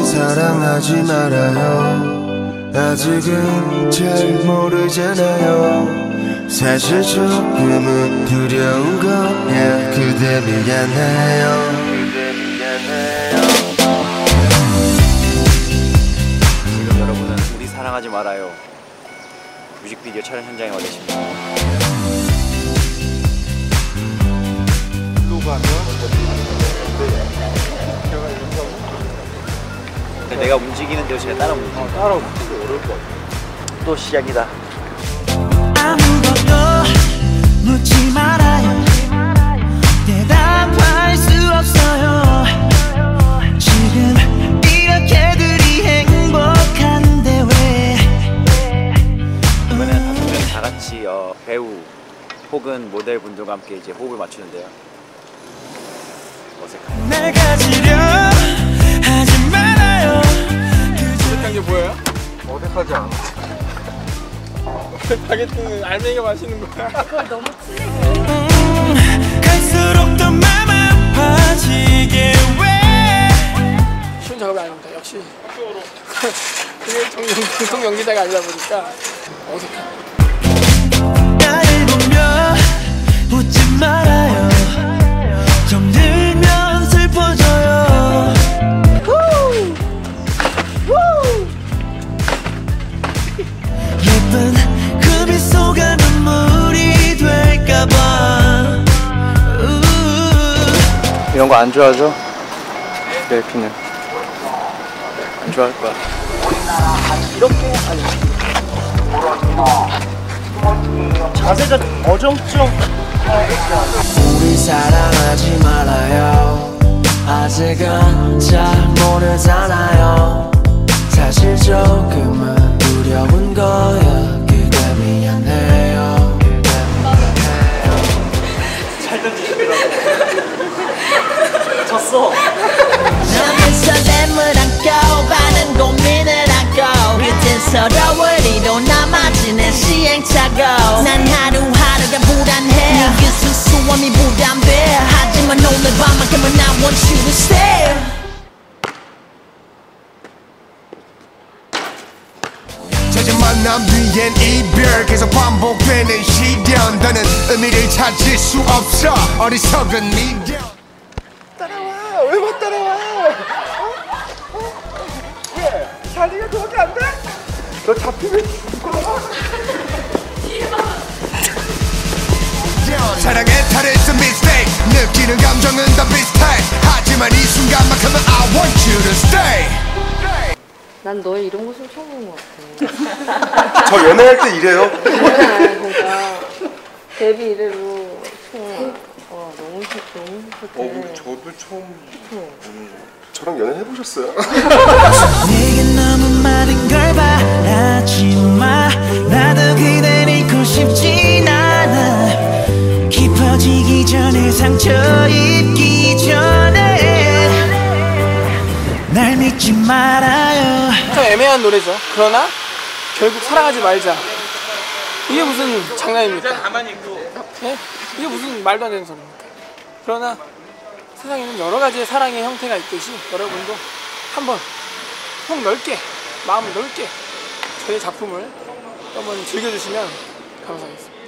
우리 사랑하지 말아요. 아직은 잘 모르잖아요. 사실 조금은 두려운 거야. 그대 미안해요. 지금 여러분은 우리 사랑하지 말아요. 뮤직비디오 촬영 현장에 와 계십니다. 근데 내가 움직이는 대로 제가 따라 움직여. 따라 움직이기 어려울 것 같아. 또 시작이다. 아무것도 묻지 말아요 대답할 수 없어요 지금 이렇게들이 행복한데 왜 이번에는 다섯 명이 다 같이 어, 배우 혹은 모델 분들과 함께 이제 호흡을 맞추는데요. 어색하네. 바게트는 알맹이가 맛있는 거야. 음, 갈수록 더맘 아파지게 왜 쉬운 작업이 아닙니다. 역시. 그게 정 방송 연기자가 아니다 보니까 어색해. 예쁜 이런 거 안 좋아하죠? 델피는 안 좋아할 거야. 자세가 어정쩡 우리 사랑하지 말아요 아직은 잘 모르잖아요 남아지는 시행착오 난 하루하루가 불안해 네그 수수함이 부담돼 하지만 오늘 밤만큼은 I want you to stay 잦은 만남 뒤엔 이별 계속 반복되는 시련 너는 의미를 찾을 수 없어 어리석은 미련 따라와. 왜못 따라와? 어? 어? 왜? 자리가 그렇게 안 돼? 너 잡히면 사랑에 탈했어 mistake 느끼는 감정은 다 비슷해 하지만 이 순간만큼은 I want you to stay 난 너의 이런 모습 처음 본것 같아. 저 연애할 때 이래요? 그러니까 데뷔 이래로. 와 너무 좋 너무 좋대. 저도 처음 저랑 연애 해보셨어요? 참 애매한 노래죠. 그러나 결국 사랑하지 말자. 이게 무슨 장난입니까? 가만히 있고. 네? 이게 무슨 말도 안 되는 소리입니까? 그러나 세상에는 여러 가지의 사랑의 형태가 있듯이 여러분도 한번 속 넓게 마음을 넓게 저희 작품을 한번 즐겨주시면 감사하겠습니다.